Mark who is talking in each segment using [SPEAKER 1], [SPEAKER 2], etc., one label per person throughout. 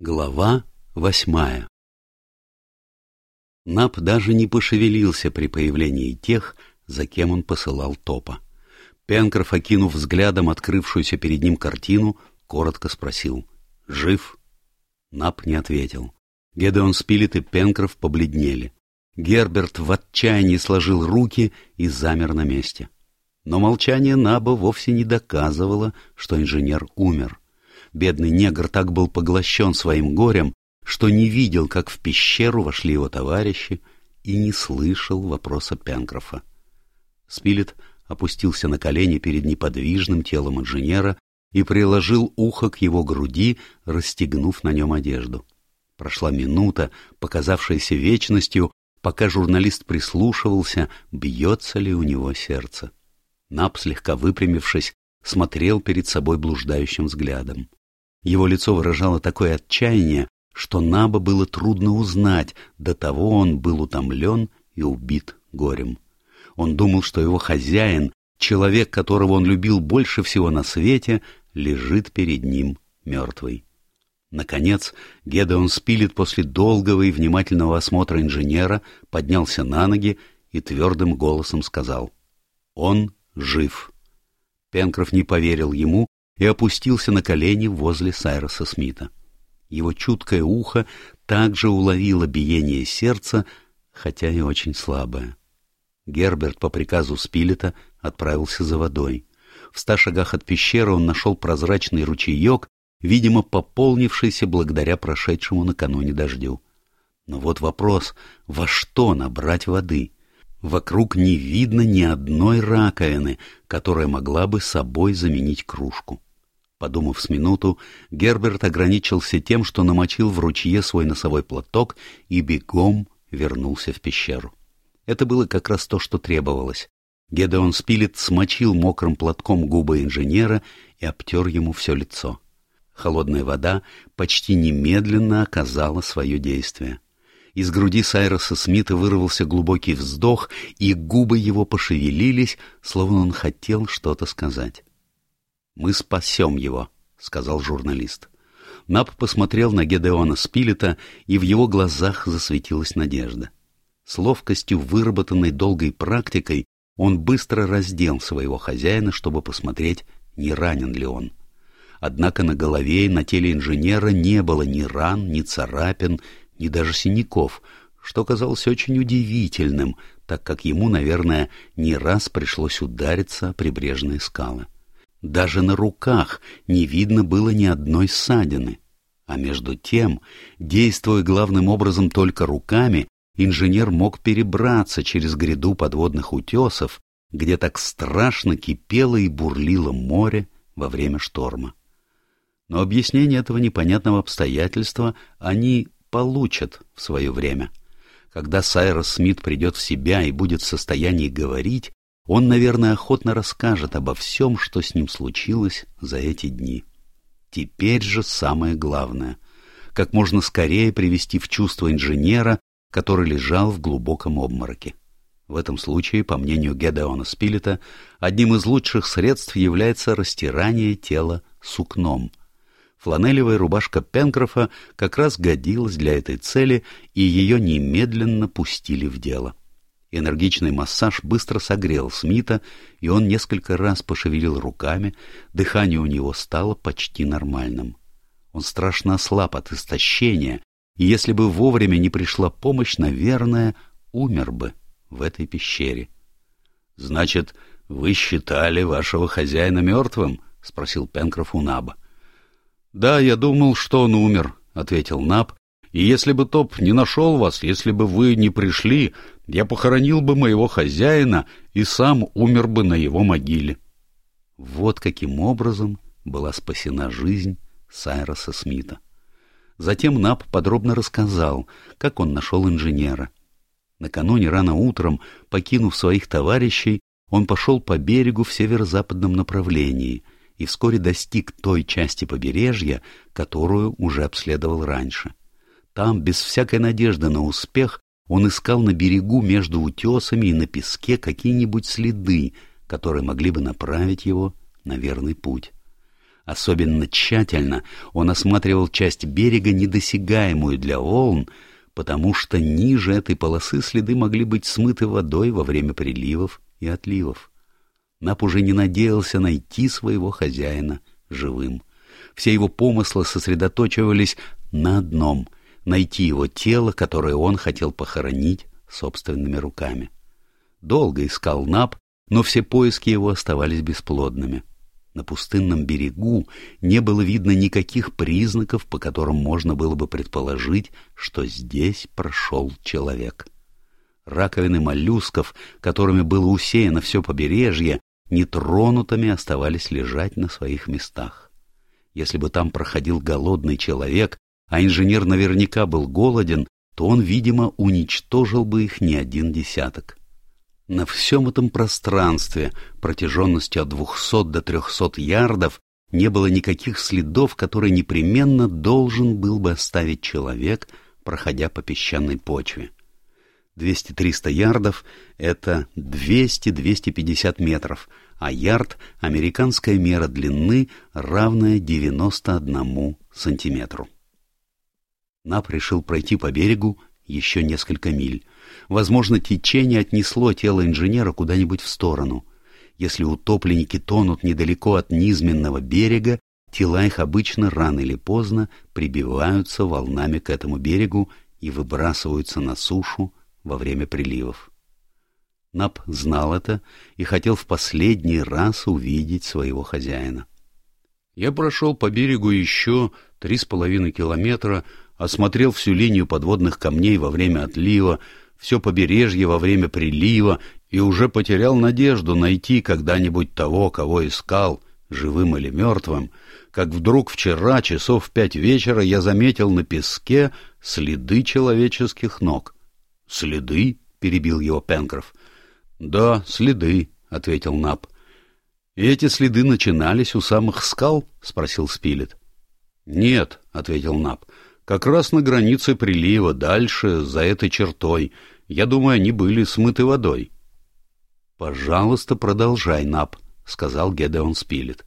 [SPEAKER 1] Глава восьмая Нап даже не пошевелился при появлении тех, за кем он посылал топа. Пенкроф, окинув взглядом открывшуюся перед ним картину, коротко спросил «Жив?». Нап не ответил. Гедеон Спилет и Пенкроф побледнели. Герберт в отчаянии сложил руки и замер на месте. Но молчание Наба вовсе не доказывало, что инженер умер. Бедный негр так был поглощен своим горем, что не видел, как в пещеру вошли его товарищи, и не слышал вопроса Пенкрофа. Спилет опустился на колени перед неподвижным телом инженера и приложил ухо к его груди, расстегнув на нем одежду. Прошла минута, показавшаяся вечностью, пока журналист прислушивался, бьется ли у него сердце. Нап, слегка выпрямившись, смотрел перед собой блуждающим взглядом. Его лицо выражало такое отчаяние, что Наба было трудно узнать, до того он был утомлен и убит горем. Он думал, что его хозяин, человек, которого он любил больше всего на свете, лежит перед ним мертвый. Наконец, Гедеон Спилет после долгого и внимательного осмотра инженера поднялся на ноги и твердым голосом сказал «Он жив». Пенкроф не поверил ему и опустился на колени возле Сайроса Смита. Его чуткое ухо также уловило биение сердца, хотя и очень слабое. Герберт по приказу Спилета отправился за водой. В ста шагах от пещеры он нашел прозрачный ручеек, видимо, пополнившийся благодаря прошедшему накануне дождю. Но вот вопрос, во что набрать воды? Вокруг не видно ни одной раковины, которая могла бы собой заменить кружку. Подумав с минуту, Герберт ограничился тем, что намочил в ручье свой носовой платок и бегом вернулся в пещеру. Это было как раз то, что требовалось. Гедеон Спилет смочил мокрым платком губы инженера и обтер ему все лицо. Холодная вода почти немедленно оказала свое действие. Из груди Сайроса Смита вырвался глубокий вздох, и губы его пошевелились, словно он хотел что-то сказать. «Мы спасем его», — сказал журналист. Нап посмотрел на Гедеона Спилета, и в его глазах засветилась надежда. С ловкостью, выработанной долгой практикой, он быстро раздел своего хозяина, чтобы посмотреть, не ранен ли он. Однако на голове и на теле инженера не было ни ран, ни царапин, ни даже синяков, что казалось очень удивительным, так как ему, наверное, не раз пришлось удариться о прибрежные скалы. Даже на руках не видно было ни одной ссадины. А между тем, действуя главным образом только руками, инженер мог перебраться через гряду подводных утесов, где так страшно кипело и бурлило море во время шторма. Но объяснение этого непонятного обстоятельства они получат в свое время. Когда Сайрос Смит придет в себя и будет в состоянии говорить, он, наверное, охотно расскажет обо всем, что с ним случилось за эти дни. Теперь же самое главное — как можно скорее привести в чувство инженера, который лежал в глубоком обмороке. В этом случае, по мнению Гедеона Спилета, одним из лучших средств является растирание тела сукном. Фланелевая рубашка Пенкрофа как раз годилась для этой цели, и ее немедленно пустили в дело. — Энергичный массаж быстро согрел Смита, и он несколько раз пошевелил руками, дыхание у него стало почти нормальным. Он страшно ослаб от истощения, и если бы вовремя не пришла помощь, наверное, умер бы в этой пещере. — Значит, вы считали вашего хозяина мертвым? — спросил Пенкроф у Наба. — Да, я думал, что он умер, — ответил Наб, и если бы Топ не нашел вас, если бы вы не пришли, я похоронил бы моего хозяина и сам умер бы на его могиле. Вот каким образом была спасена жизнь Сайроса Смита. Затем Нап подробно рассказал, как он нашел инженера. Накануне рано утром, покинув своих товарищей, он пошел по берегу в северо-западном направлении и вскоре достиг той части побережья, которую уже обследовал раньше. Там, без всякой надежды на успех, он искал на берегу между утесами и на песке какие-нибудь следы, которые могли бы направить его на верный путь. Особенно тщательно он осматривал часть берега, недосягаемую для волн, потому что ниже этой полосы следы могли быть смыты водой во время приливов и отливов. Нап уже не надеялся найти своего хозяина живым. Все его помыслы сосредоточивались на одном — найти его тело, которое он хотел похоронить собственными руками. Долго искал Нап, но все поиски его оставались бесплодными. На пустынном берегу не было видно никаких признаков, по которым можно было бы предположить, что здесь прошел человек. Раковины моллюсков, которыми было усеяно все побережье, нетронутыми оставались лежать на своих местах. Если бы там проходил голодный человек, а инженер наверняка был голоден, то он, видимо, уничтожил бы их не один десяток. На всем этом пространстве, протяженностью от двухсот до трехсот ярдов, не было никаких следов, которые непременно должен был бы оставить человек, проходя по песчаной почве. 200-300 ярдов — это 200-250 метров, а ярд — американская мера длины, равная 91 сантиметру. Нап решил пройти по берегу еще несколько миль. Возможно, течение отнесло тело инженера куда-нибудь в сторону. Если утопленники тонут недалеко от низменного берега, тела их обычно рано или поздно прибиваются волнами к этому берегу и выбрасываются на сушу во время приливов. Нап знал это и хотел в последний раз увидеть своего хозяина. Я прошел по берегу еще три с половиной километра, осмотрел всю линию подводных камней во время отлива, все побережье во время прилива и уже потерял надежду найти когда-нибудь того, кого искал, живым или мертвым, как вдруг вчера часов в пять вечера я заметил на песке следы человеческих ног. «Следы?» — перебил его Пенкроф. «Да, следы», — ответил Нап. «И эти следы начинались у самых скал?» — спросил Спилет. «Нет», — ответил Нап, — «как раз на границе прилива, дальше, за этой чертой. Я думаю, они были смыты водой». «Пожалуйста, продолжай, Нап», — сказал Гедеон Спилет.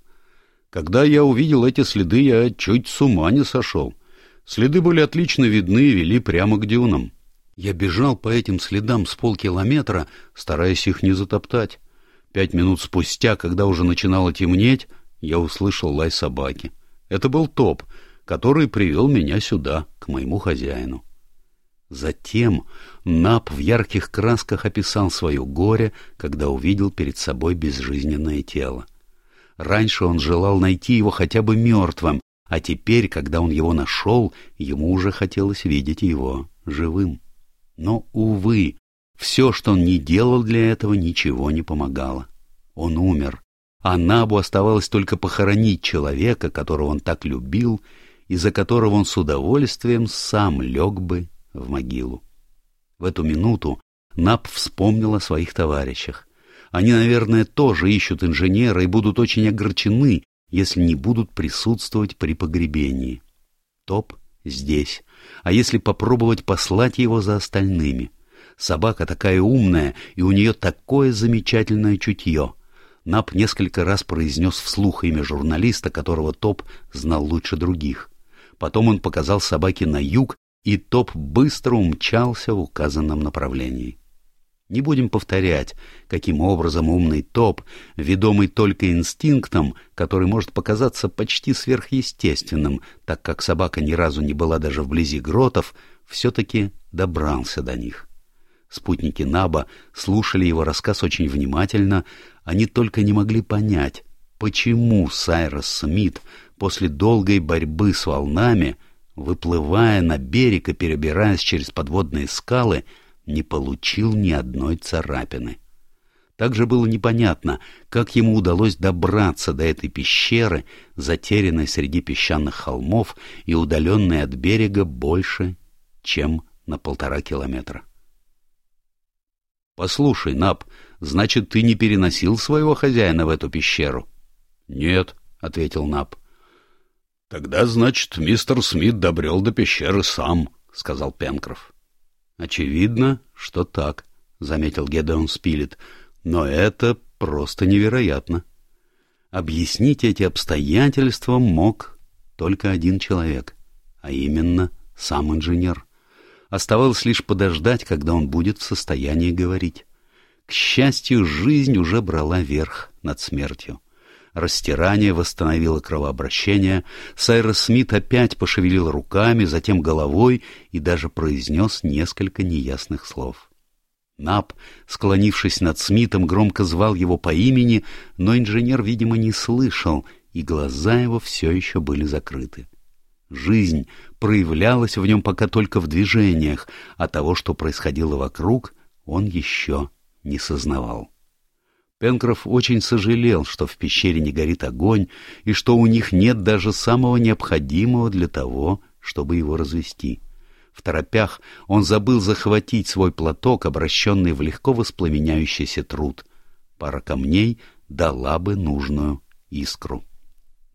[SPEAKER 1] «Когда я увидел эти следы, я чуть с ума не сошел. Следы были отлично видны и вели прямо к дюнам. Я бежал по этим следам с полкилометра, стараясь их не затоптать. Пять минут спустя, когда уже начинало темнеть, я услышал лай собаки. Это был топ, который привел меня сюда, к моему хозяину. Затем Нап в ярких красках описал свое горе, когда увидел перед собой безжизненное тело. Раньше он желал найти его хотя бы мертвым, а теперь, когда он его нашел, ему уже хотелось видеть его живым. Но, увы, все, что он не делал для этого, ничего не помогало. Он умер, а Набу оставалось только похоронить человека, которого он так любил, и за которого он с удовольствием сам лег бы в могилу. В эту минуту Наб вспомнил о своих товарищах. Они, наверное, тоже ищут инженера и будут очень огорчены, если не будут присутствовать при погребении. Топ здесь, а если попробовать послать его за остальными — Собака такая умная, и у нее такое замечательное чутье. Нап несколько раз произнес вслух имя журналиста, которого Топ знал лучше других. Потом он показал собаке на юг, и Топ быстро умчался в указанном направлении. Не будем повторять, каким образом умный Топ, ведомый только инстинктом, который может показаться почти сверхъестественным, так как собака ни разу не была даже вблизи гротов, все-таки добрался до них. Спутники Наба слушали его рассказ очень внимательно, они только не могли понять, почему Сайрос Смит после долгой борьбы с волнами, выплывая на берег и перебираясь через подводные скалы, не получил ни одной царапины. Также было непонятно, как ему удалось добраться до этой пещеры, затерянной среди песчаных холмов и удаленной от берега больше, чем на полтора километра. «Послушай, Нап, значит, ты не переносил своего хозяина в эту пещеру?» «Нет», — ответил Нап. «Тогда, значит, мистер Смит добрел до пещеры сам», — сказал Пенкроф. «Очевидно, что так», — заметил Гедеон Спилет, — «но это просто невероятно». Объяснить эти обстоятельства мог только один человек, а именно сам инженер. Оставалось лишь подождать, когда он будет в состоянии говорить. К счастью, жизнь уже брала верх над смертью. Растирание восстановило кровообращение, Сайрос Смит опять пошевелил руками, затем головой и даже произнес несколько неясных слов. Нап, склонившись над Смитом, громко звал его по имени, но инженер, видимо, не слышал, и глаза его все еще были закрыты. Жизнь проявлялась в нем пока только в движениях, а того, что происходило вокруг, он еще не сознавал. Пенкроф очень сожалел, что в пещере не горит огонь и что у них нет даже самого необходимого для того, чтобы его развести. В торопях он забыл захватить свой платок, обращенный в легко воспламеняющийся труд. Пара камней дала бы нужную искру.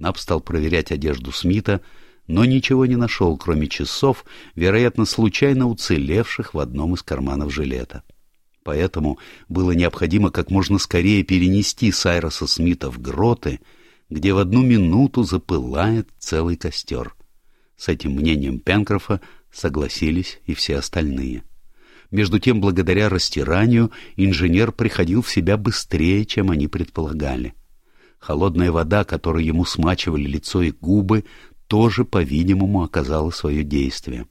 [SPEAKER 1] Наб стал проверять одежду Смита, но ничего не нашел, кроме часов, вероятно, случайно уцелевших в одном из карманов жилета. Поэтому было необходимо как можно скорее перенести Сайроса Смита в гроты, где в одну минуту запылает целый костер. С этим мнением Пенкрофа согласились и все остальные. Между тем, благодаря растиранию, инженер приходил в себя быстрее, чем они предполагали. Холодная вода, которой ему смачивали лицо и губы, тоже, по-видимому, оказала свое действие.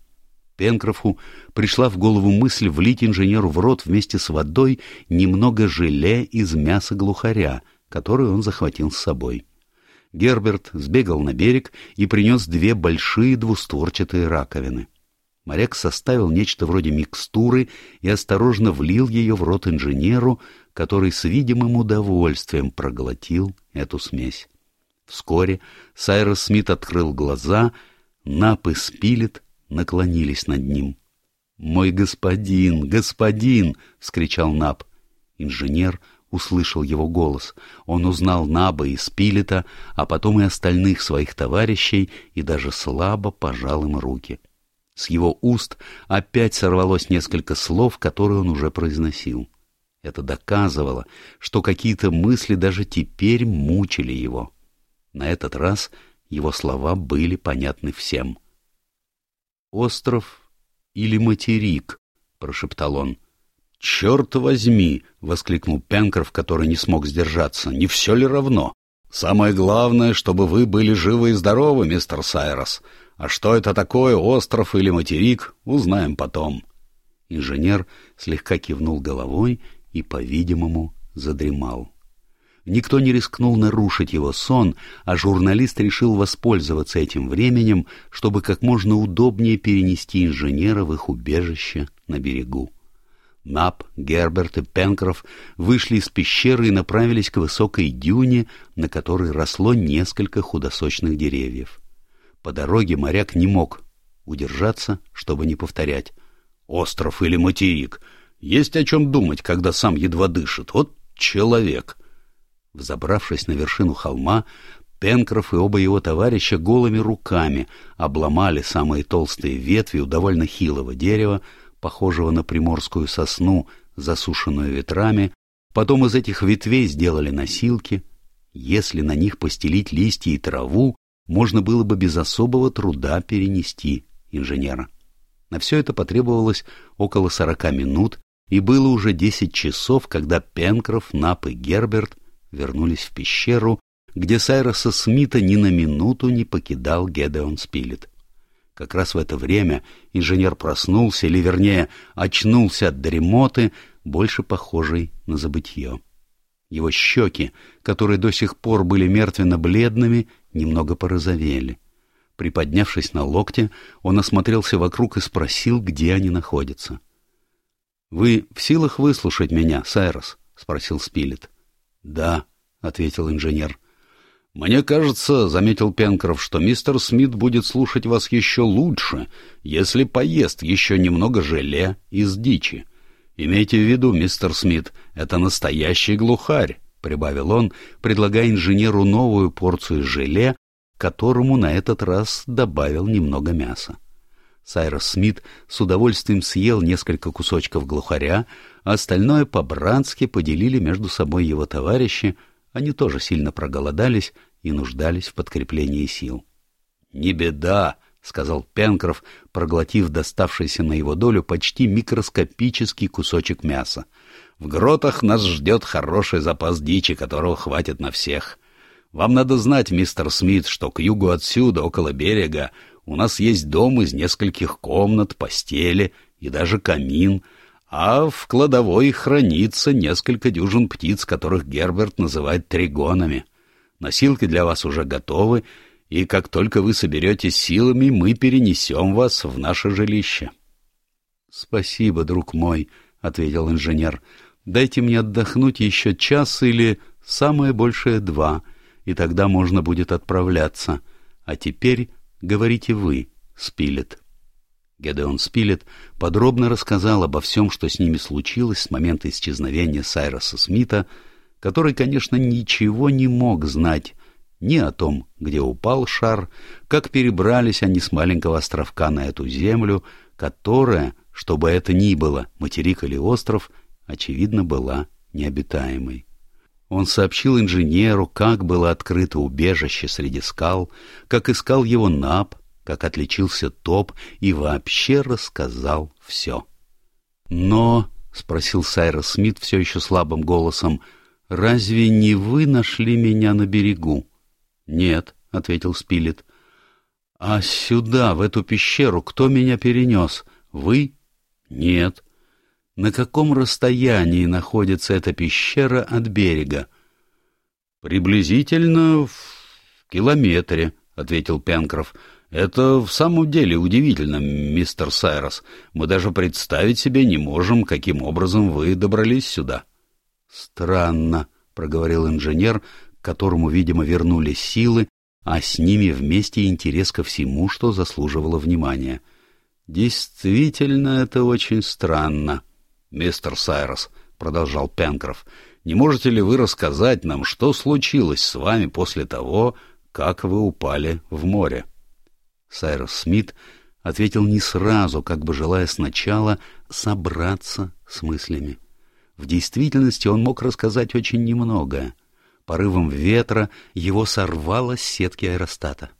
[SPEAKER 1] Пенкрофу пришла в голову мысль влить инженеру в рот вместе с водой немного желе из мяса глухаря, которое он захватил с собой. Герберт сбегал на берег и принес две большие двустворчатые раковины. Моряк составил нечто вроде микстуры и осторожно влил ее в рот инженеру, который с видимым удовольствием проглотил эту смесь. Вскоре Сайрос Смит открыл глаза, Нап и Спилет наклонились над ним. «Мой господин, господин!» — вскричал Наб. Инженер услышал его голос. Он узнал Наба и Спилета, а потом и остальных своих товарищей, и даже слабо пожал им руки. С его уст опять сорвалось несколько слов, которые он уже произносил. Это доказывало, что какие-то мысли даже теперь мучили его. На этот раз его слова были понятны всем — остров или материк?» — прошептал он. «Черт возьми!» — воскликнул Пенкроф, который не смог сдержаться. «Не все ли равно? Самое главное, чтобы вы были живы и здоровы, мистер Сайрос. А что это такое, остров или материк, узнаем потом». Инженер слегка кивнул головой и, по-видимому, задремал. Никто не рискнул нарушить его сон, а журналист решил воспользоваться этим временем, чтобы как можно удобнее перенести инженера в их убежище на берегу. Нап, Герберт и Пенкроф вышли из пещеры и направились к высокой дюне, на которой росло несколько худосочных деревьев. По дороге моряк не мог удержаться, чтобы не повторять. «Остров или материк? Есть о чем думать, когда сам едва дышит. Вот человек!» Взобравшись на вершину холма, Пенкроф и оба его товарища голыми руками обломали самые толстые ветви у довольно хилого дерева, похожего на приморскую сосну, засушенную ветрами, потом из этих ветвей сделали носилки. Если на них постелить листья и траву, можно было бы без особого труда перенести инженера. На все это потребовалось около сорока минут, и было уже десять часов, когда Пенкроф, Нап и Герберт вернулись в пещеру, где Сайроса Смита ни на минуту не покидал Гедеон Спилет. Как раз в это время инженер проснулся, или, вернее, очнулся от дремоты, больше похожей на забытье. Его щеки, которые до сих пор были мертвенно-бледными, немного порозовели. Приподнявшись на локте, он осмотрелся вокруг и спросил, где они находятся. — Вы в силах выслушать меня, Сайрос? — спросил Спилет. «Да», — ответил инженер. «Мне кажется, — заметил Пенкроф, — что мистер Смит будет слушать вас еще лучше, если поест еще немного желе из дичи. Имейте в виду, мистер Смит, это настоящий глухарь», — прибавил он, предлагая инженеру новую порцию желе, которому на этот раз добавил немного мяса. Сайрос Смит с удовольствием съел несколько кусочков глухаря, а остальное по-братски поделили между собой его товарищи, Они тоже сильно проголодались и нуждались в подкреплении сил. — Не беда, — сказал Пенкроф, проглотив доставшийся на его долю почти микроскопический кусочек мяса. — В гротах нас ждет хороший запас дичи, которого хватит на всех. Вам надо знать, мистер Смит, что к югу отсюда, около берега, у нас есть дом из нескольких комнат, постели и даже камин, а в кладовой хранится несколько дюжин птиц, которых Герберт называет тригонами. Носилки для вас уже готовы, и как только вы соберетесь силами, мы перенесем вас в наше жилище. — Спасибо, друг мой, — ответил инженер. — Дайте мне отдохнуть еще час или самое большее два, и тогда можно будет отправляться. А теперь говорите вы, Спилет. Гедеон Спилет подробно рассказал обо всем, что с ними случилось с момента исчезновения Сайроса Смита, который, конечно, ничего не мог знать ни о том, где упал шар, как перебрались они с маленького островка на эту землю, которая, что бы это ни было, материк или остров, очевидно, была необитаемой. Он сообщил инженеру, как было открыто убежище среди скал, как искал его Наб, как отличился топ и вообще рассказал все. «Но», — спросил Сайрос Смит все еще слабым голосом, — «разве не вы нашли меня на берегу?» «Нет», — ответил Спилет. «А сюда, в эту пещеру, кто меня перенес? Вы?» «Нет». «На каком расстоянии находится эта пещера от берега?» «Приблизительно в километре», — ответил Пенкроф. «Это в самом деле удивительно, мистер Сайрос. Мы даже представить себе не можем, каким образом вы добрались сюда». «Странно», — проговорил инженер, к которому, видимо, вернулись силы, а с ними вместе интерес ко всему, что заслуживало внимания. «Действительно, это очень странно». «Мистер Сайрос», — продолжал Пенкроф, — «не можете ли вы рассказать нам, что случилось с вами после того, как вы упали в море?» Сайрос Смит ответил не сразу, как бы желая сначала собраться с мыслями. В действительности он мог рассказать очень немногое. Порывом ветра его сорвало с сетки аэростата.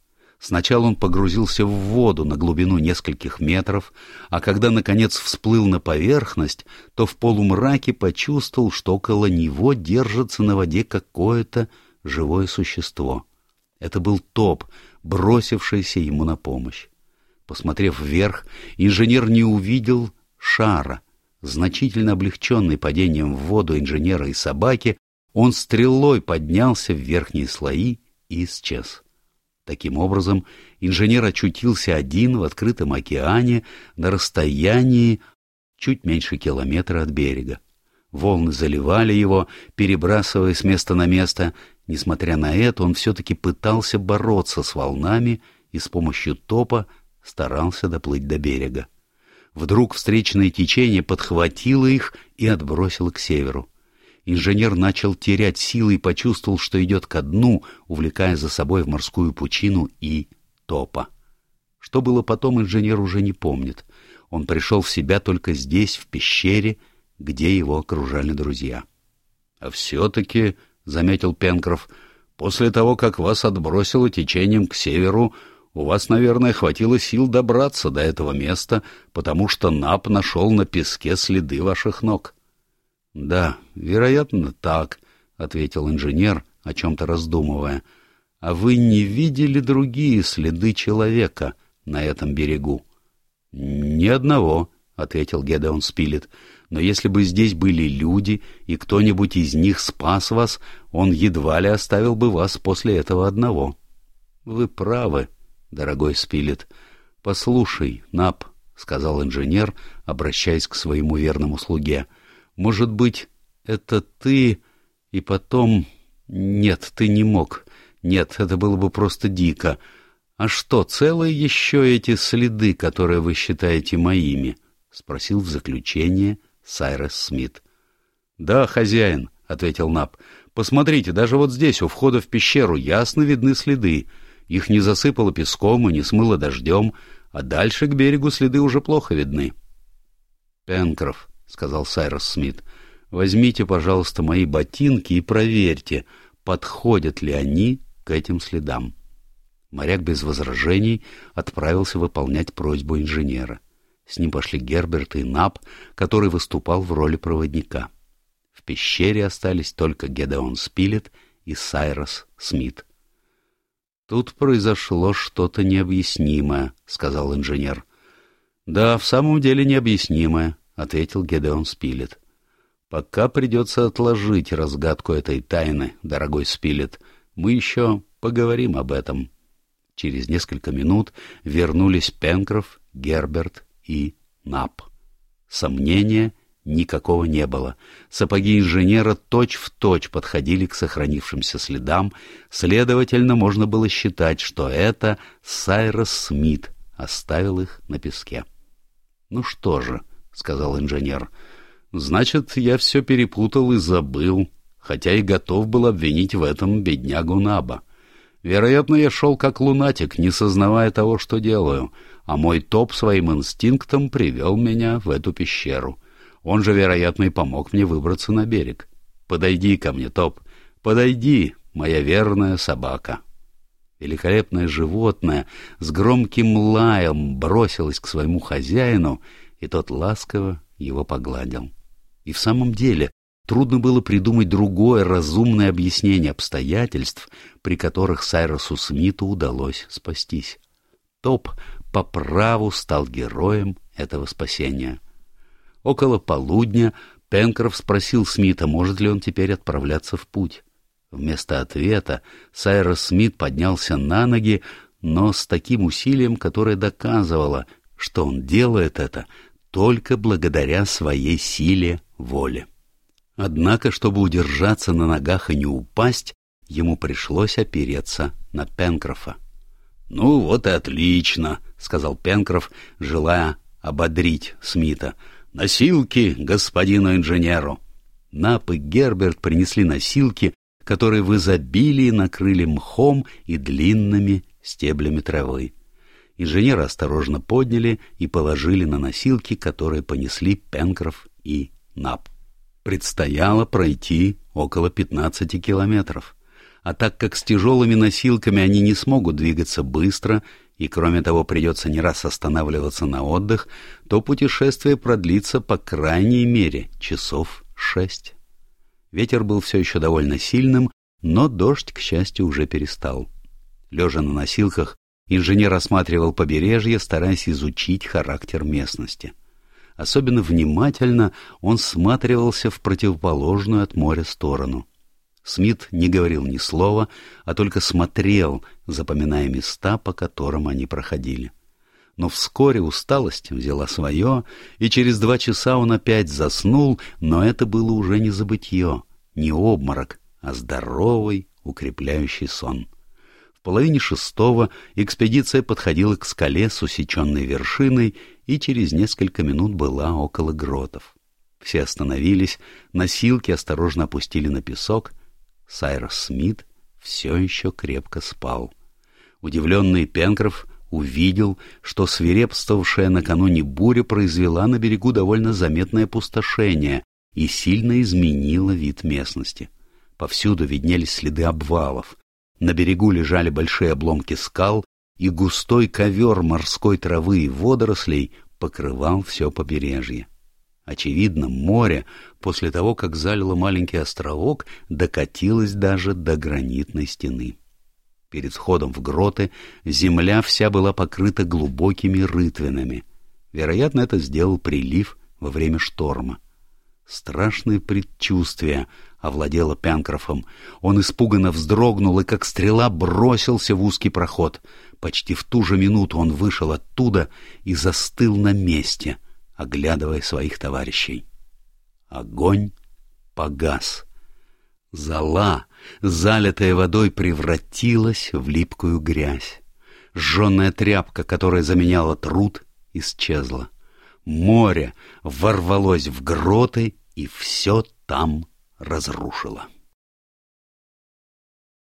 [SPEAKER 1] Сначала он погрузился в воду на глубину нескольких метров, а когда, наконец, всплыл на поверхность, то в полумраке почувствовал, что около него держится на воде какое-то живое существо. Это был топ, бросившийся ему на помощь. Посмотрев вверх, инженер не увидел шара. Значительно облегченный падением в воду инженера и собаки, он стрелой поднялся в верхние слои и исчез. Таким образом, инженер очутился один в открытом океане на расстоянии чуть меньше километра от берега. Волны заливали его, перебрасывая с места на место. Несмотря на это, он все-таки пытался бороться с волнами и с помощью топа старался доплыть до берега. Вдруг встречное течение подхватило их и отбросило к северу инженер начал терять силы и почувствовал, что идет ко дну, увлекая за собой в морскую пучину и топа. Что было потом, инженер уже не помнит. Он пришел в себя только здесь, в пещере, где его окружали друзья. — А все-таки, — заметил Пенкроф, — после того, как вас отбросило течением к северу, у вас, наверное, хватило сил добраться до этого места, потому что Нап нашел на песке следы ваших ног. —— Да, вероятно, так, — ответил инженер, о чем-то раздумывая. — А вы не видели другие следы человека на этом берегу? — Ни одного, — ответил Гедеон Спилет. — Но если бы здесь были люди, и кто-нибудь из них спас вас, он едва ли оставил бы вас после этого одного. — Вы правы, дорогой Спилет. — Послушай, Нап, — сказал инженер, обращаясь к своему верному слуге, — может быть, это ты, и потом... Нет, ты не мог. Нет, это было бы просто дико. А что, целые еще эти следы, которые вы считаете моими? — спросил в заключение Сайрес Смит. — Да, хозяин, — ответил Наб. — Посмотрите, даже вот здесь, у входа в пещеру, ясно видны следы. Их не засыпало песком и не смыло дождем, а дальше к берегу следы уже плохо видны. — Пенкроф, — сказал Сайрос Смит. — Возьмите, пожалуйста, мои ботинки и проверьте, подходят ли они к этим следам. Моряк без возражений отправился выполнять просьбу инженера. С ним пошли Герберт и Нап, который выступал в роли проводника. В пещере остались только Гедеон Спилет и Сайрос Смит. «Тут произошло что-то необъяснимое», — сказал инженер. «Да, в самом деле необъяснимое», — ответил Гедеон Спилет. «Пока придется отложить разгадку этой тайны, дорогой Спилет. Мы еще поговорим об этом». Через несколько минут вернулись Пенкроф, Герберт и Нап. Сомнения никакого не было. Сапоги инженера точь-в-точь точь подходили к сохранившимся следам, следовательно, можно было считать, что это Сайрос Смит оставил их на песке. «Ну что же», — сказал инженер, — «значит, я все перепутал и забыл, хотя и готов был обвинить в этом беднягу Наба. Вероятно, я шел как лунатик, не сознавая того, что делаю, а мой топ своим инстинктом привел меня в эту пещеру». Он же, вероятно, и помог мне выбраться на берег. Подойди ко мне, Топ, подойди, моя верная собака. Великолепное животное с громким лаем бросилось к своему хозяину, и тот ласково его погладил. И в самом деле трудно было придумать другое разумное объяснение обстоятельств, при которых Сайросу Смиту удалось спастись. Топ по праву стал героем этого спасения — Около полудня Пенкроф спросил Смита, может ли он теперь отправляться в путь. Вместо ответа Сайрос Смит поднялся на ноги, но с таким усилием, которое доказывало, что он делает это только благодаря своей силе воли. Однако, чтобы удержаться на ногах и не упасть, ему пришлось опереться на Пенкрофа. «Ну вот и отлично», — сказал Пенкроф, желая ободрить Смита. «Носилки господину инженеру!» Нап и Герберт принесли носилки, которые в изобилии накрыли мхом и длинными стеблями травы. Инженера осторожно подняли и положили на носилки, которые понесли Пенкроф и Нап. Предстояло пройти около пятнадцати километров. А так как с тяжелыми носилками они не смогут двигаться быстро и, кроме того, придется не раз останавливаться на отдых, то путешествие продлится по крайней мере часов шесть. Ветер был все еще довольно сильным, но дождь, к счастью, уже перестал. Лежа на носилках, инженер осматривал побережье, стараясь изучить характер местности. Особенно внимательно он всматривался в противоположную от моря сторону. Смит не говорил ни слова, а только смотрел, запоминая места, по которым они проходили. Но вскоре усталость взяла свое, и через два часа он опять заснул, но это было уже не забытье, не обморок, а здоровый, укрепляющий сон. В половине шестого экспедиция подходила к скале с усеченной вершиной и через несколько минут была около гротов. Все остановились, носилки осторожно опустили на песок — Сайрос Смит все еще крепко спал. Удивленный Пенкроф увидел, что свирепствовавшая накануне буря произвела на берегу довольно заметное пустошение и сильно изменила вид местности. Повсюду виднелись следы обвалов. На берегу лежали большие обломки скал, и густой ковер морской травы и водорослей покрывал все побережье. Очевидно, море, после того, как залило маленький островок, докатилось даже до гранитной стены. Перед входом в гроты земля вся была покрыта глубокими рытвинами. Вероятно, это сделал прилив во время шторма. Страшное предчувствие овладело Пянкрофом. Он испуганно вздрогнул и, как стрела, бросился в узкий проход. Почти в ту же минуту он вышел оттуда и застыл на месте — оглядывая своих товарищей. Огонь погас. Зола, залитая водой, превратилась в липкую грязь. Жженная тряпка, которая заменяла труд, исчезла. Море ворвалось в гроты и все там разрушило.